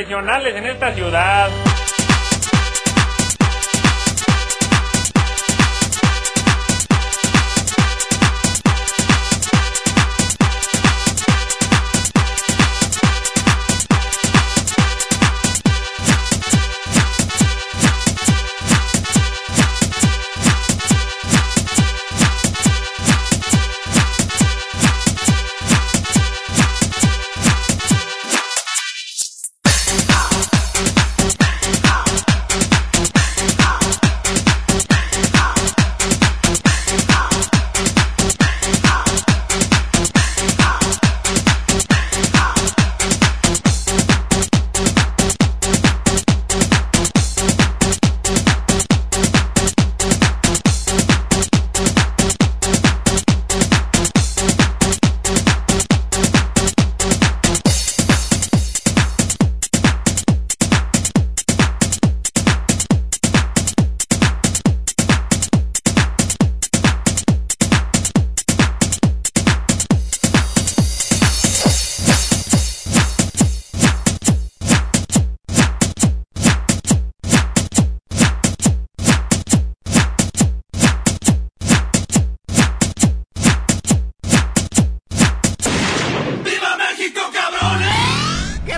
profesionales en esta ciudad.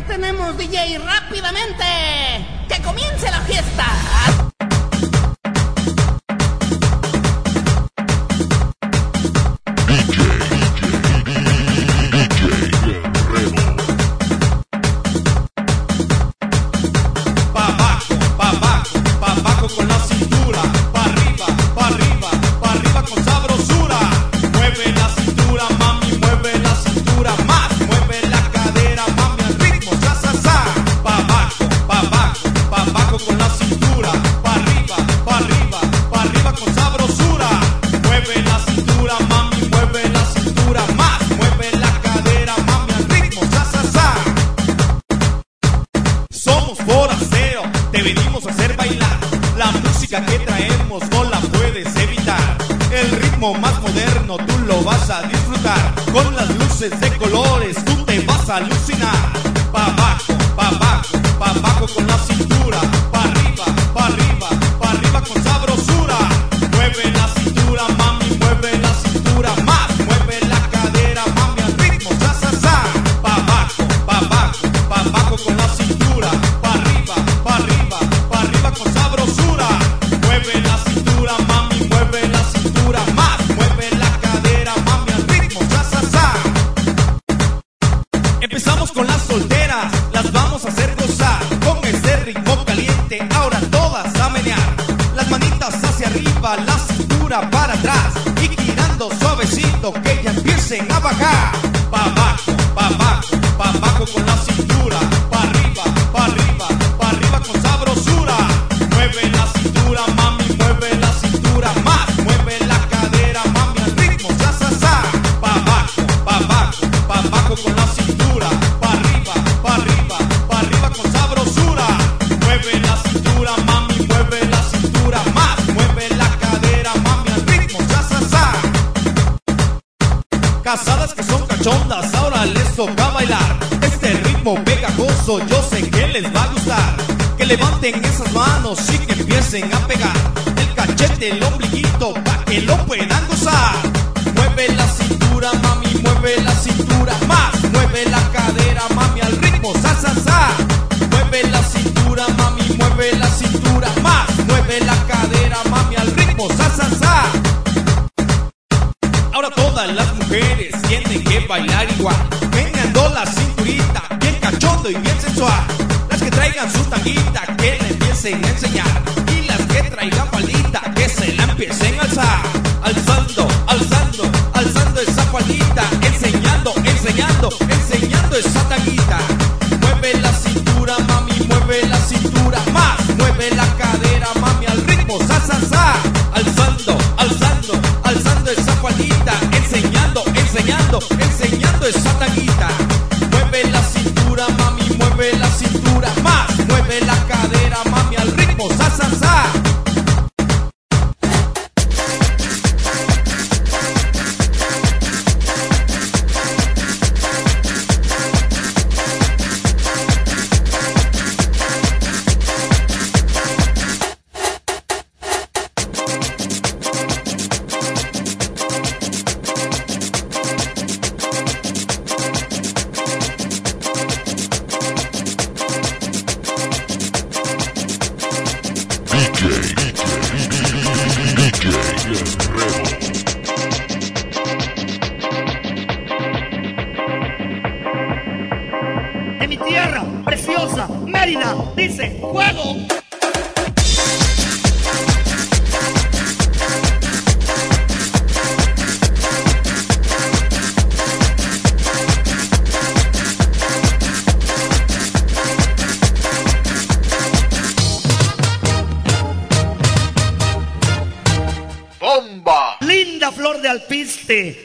tenemos, DJ? Rápidamente. Que comience la fiesta. luces de colores, tú te vas a alucinar. Babaco, babaco, babaco con Ha! casadas que son cachondas, ahora les toca bailar. Este ritmo pegajoso yo sé que les va a gustar. Que levanten esas manos y que empiecen a pegar. El cachete, el ombliguito, pa' que lo puedan gozar. Mueve la cintura, mami, mueve la cintura. Más, mueve la cadera, mami, al ritmo, sa. Mueve la cintura, mami, mueve la cintura. Más, mueve la cadera, mami, al ritmo, sa. bailar igual. vengan Meneando la cinturita, bien cachondo y bien sensual. Las que traigan su tanguita, que la empiecen a enseñar. Y las que traigan palita, que se la empiecen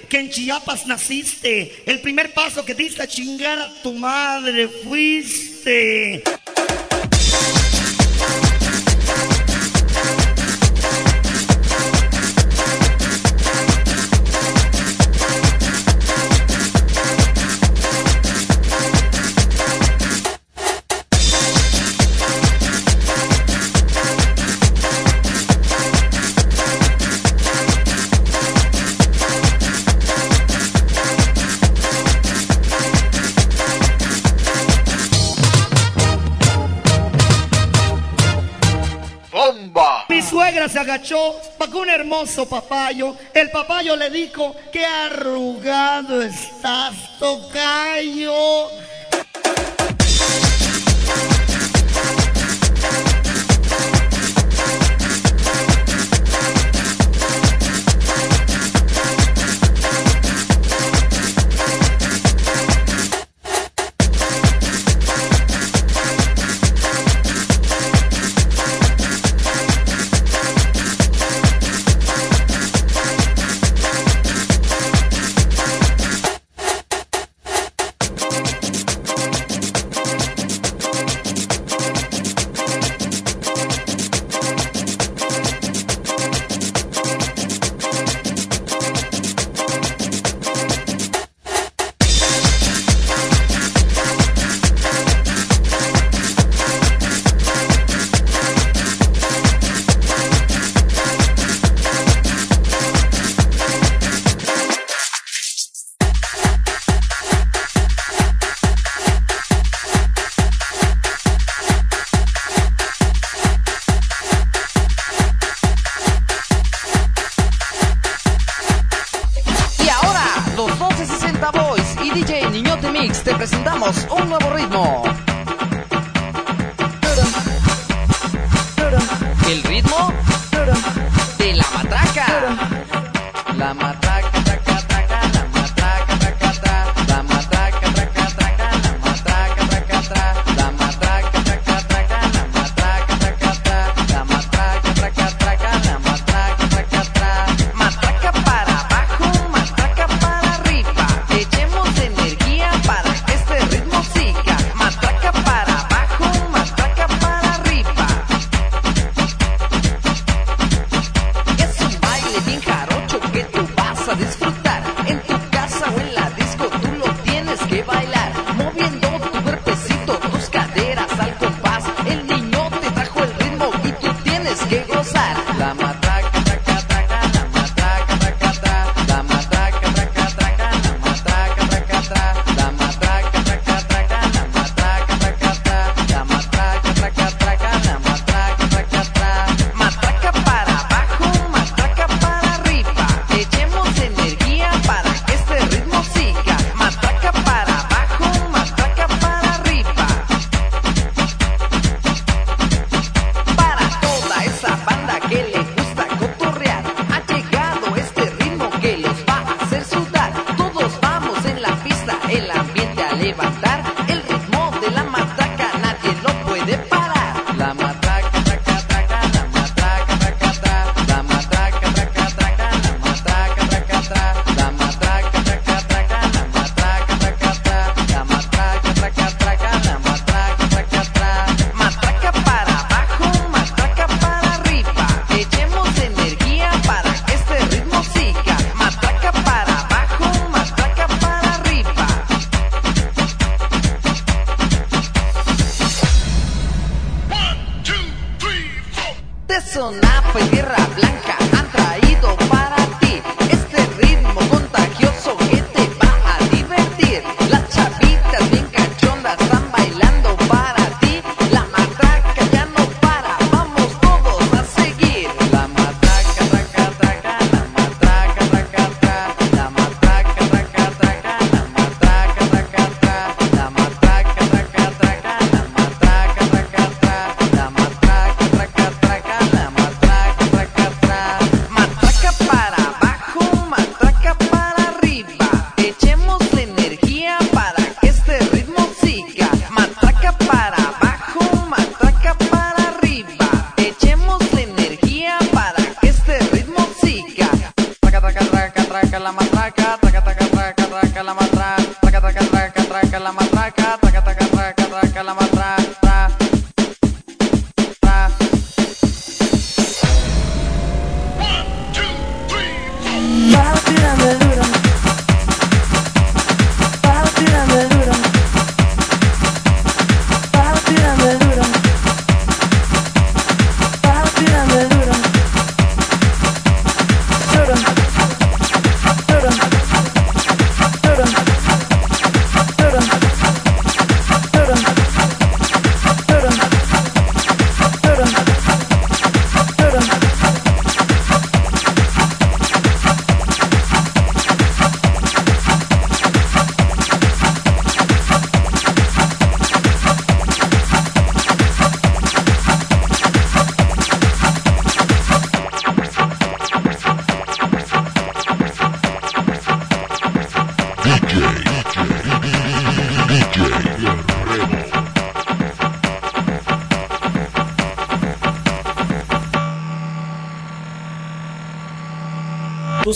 que en Chiapas naciste, el primer paso que diste a chingar a tu madre fuiste. agachó, pagó un hermoso papayo. El papayo le dijo, qué arrugado estás, tocayo.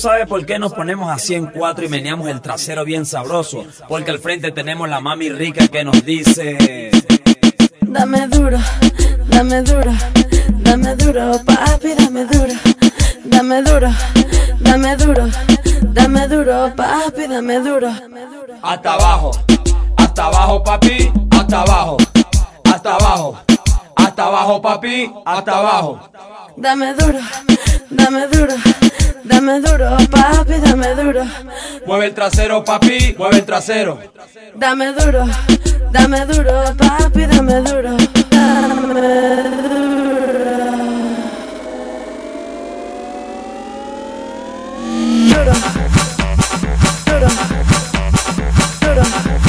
Sabes por qué nos ponemos así en cuatro y meneamos el trasero bien sabroso? Porque al frente tenemos la mami rica que nos dice... Dame duro, dame duro, dame duro, papi, dame duro, dame duro, dame duro, dame duro, papi, dame duro. Hasta abajo, hasta abajo papi, hasta abajo, hasta abajo, hasta abajo papi, hasta abajo. Dame duro, dame duro, dame duro, papi, dame duro. Mueve el trasero papi, mueve el trasero. Dame duro, dame duro, papi, dame duro. Dame duro. Duro. Duro. Duro. Duro.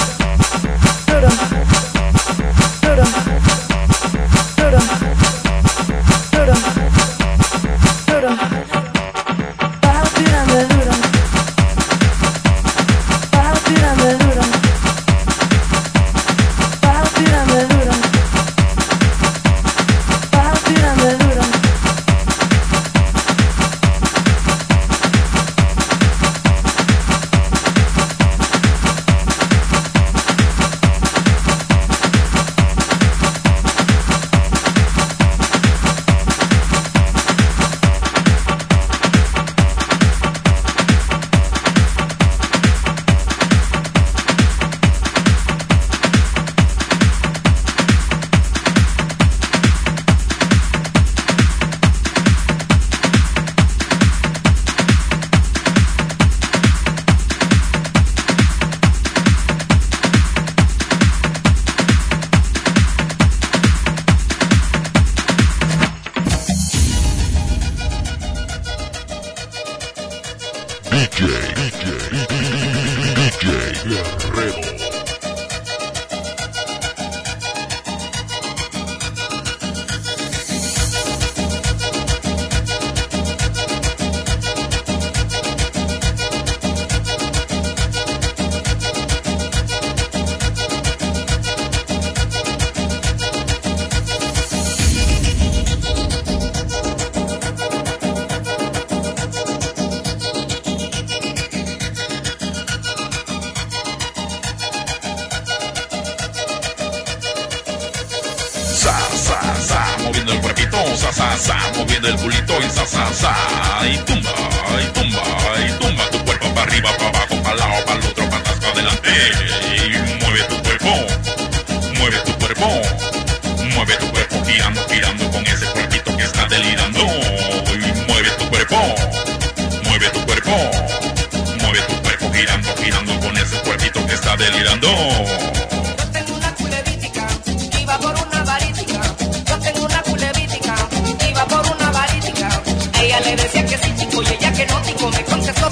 Sa, sa, moviendo el culito y sa, sa, sa, y tumba, y tumba, y tumba tu cuerpo para arriba, para abajo, para lado, para el otro, para atrás, para adelante, y mueve tu cuerpo, mueve tu cuerpo, mueve tu cuerpo, girando, girando con ese cuerpito que está delirando, y mueve tu cuerpo, mueve tu cuerpo, mueve tu cuerpo, girando, girando con ese cuerpito que está delirando.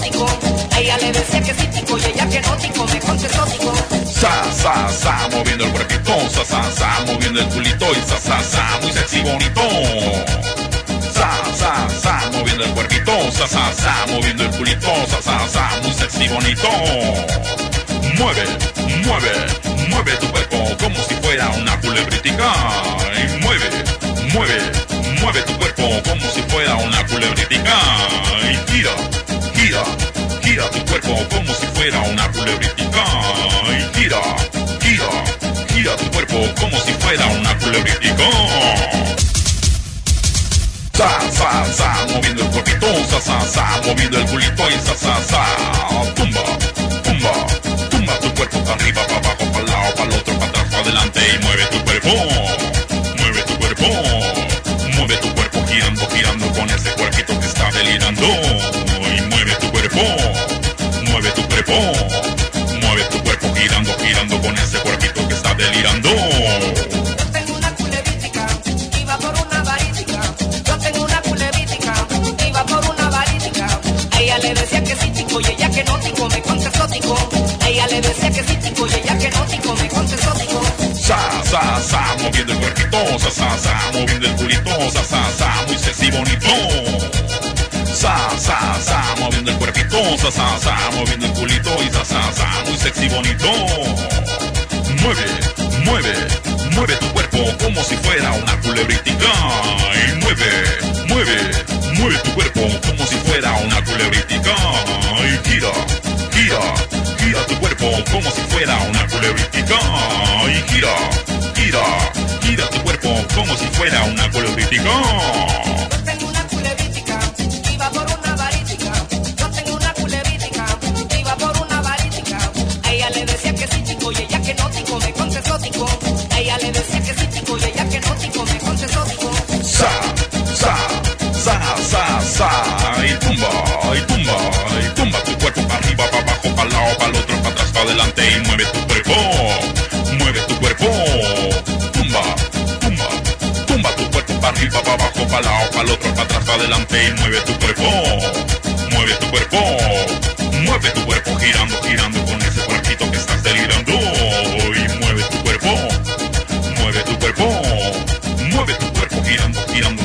Tico. Ella le decía que sí, chico, y ella que no, tico, me tico. Sa, sa, sa, moviendo el cuerpito, sa, sa, sa, moviendo el culito y sa, sa, sa, muy sexy bonito. Sa, sa, sa, moviendo el cuerpito, sa, sa, sa, moviendo el culito, sa, sa, sa, muy sexy bonito. Mueve, mueve, mueve tu cuerpo como si fuera una culebritica. Y mueve, mueve, mueve tu cuerpo como si fuera una culebritica. Y gira, gira, gira tu cuerpo como si fuera una culebritica. Y gira, gira, gira tu cuerpo como si fuera una culebritica. Sa, sa, sa, moviendo el cuerpito, sa, sa, sa, moviendo el culito y sa, sa, sa. Tumba, tumba, tumba tu cuerpo para arriba, para abajo, para el lado, para el otro, para atrás, para adelante y mueve tu cuerpo. Mueve tu cuerpo, mueve tu cuerpo girando, girando con ese cuerpito que está delirando. Mueve tu cuerpo, mueve tu cuerpo girando, girando con ese cuerpito que está delirando. Sa, moviendo el culito y sa, muy sexy bonito. Mueve, mueve, mueve tu cuerpo como si fuera una culebrítica. Y mueve, mueve, mueve tu cuerpo como si fuera una culebrítica. Y gira, gira, gira tu cuerpo como si fuera una culebrítica. Y gira, gira, gira tu cuerpo como si fuera una culebrítica. Tico. Ella le decía que sí, chico, y ella que no, tico, me contestó, tico. Sa, sa, sa, sa, sa, y tumba, y tumba, y tumba tu cuerpo para arriba, para abajo, para lado, para el otro, para atrás, para adelante y mueve tu cuerpo, mueve tu cuerpo, tumba, tumba, tumba tu cuerpo para arriba, para abajo, para lado, para el otro, para atrás, para adelante y mueve tu cuerpo, mueve tu cuerpo, mueve tu cuerpo girando, girando, beat 'em, beat 'em